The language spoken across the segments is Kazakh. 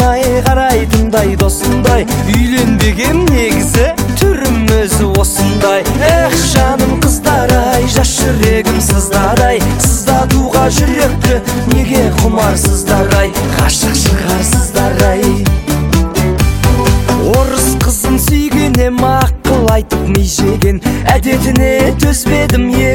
қарайтындай досындай. Үйленбегем негізі түрім өзі осындай. Эх жаным қыздар ай жас жүрегім сыздадай сыздатуға жүректі неге құмарсыздар ай? Ғашық шығарсыздар ай. Орыс қызын сүйгенем ақыл айтып ми жеген әдетіне төзбедім ерін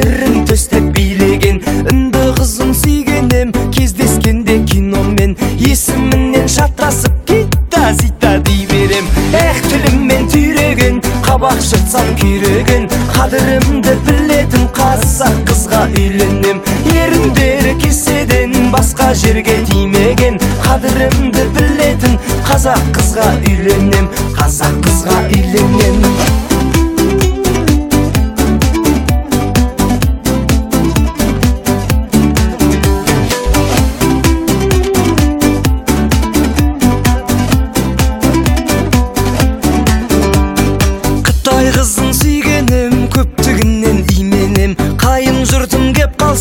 эх тіліммен түйреген қабақ жыртсам күйреген қадірімді білетін қазақ қызға үйленем еріндері кеседен басқа жерге тимеген қадірімді білетін қазақ қызға үйленем қазақ қызға үйленем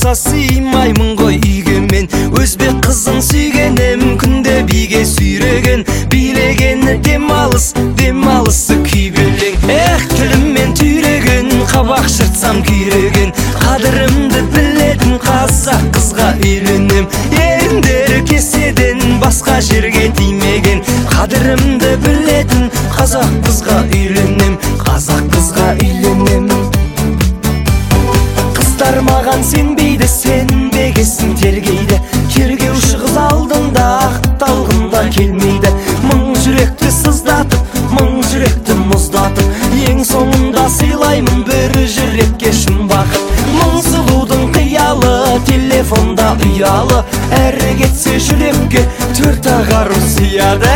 қалса сыймаймын ғой үйге мен өзбек қызын сүйгенем күнде биге сүйреген. Билегені демалыс демалысы күйбелең эх тіліммен түйреген қабақ шыртсам күйреген. Қадірімді білетін қазақ қызға үйленем еріндері кеседен басқа жерге тимеген. Қадірімді білетін қазақ қызға үйленем қазақ қызға үйленем маған сенбейді сенбегесін тергейді тергеуші қыз алдында ақталғында келмейді мың жүректі сыздатып мың жүректі мұздатып ең соңында сыйлаймын бір жүрекке шын бақыт мың сұлудың қиялы телефонда ұялы әрі кетсе жүрекке төрт ақ ару сияды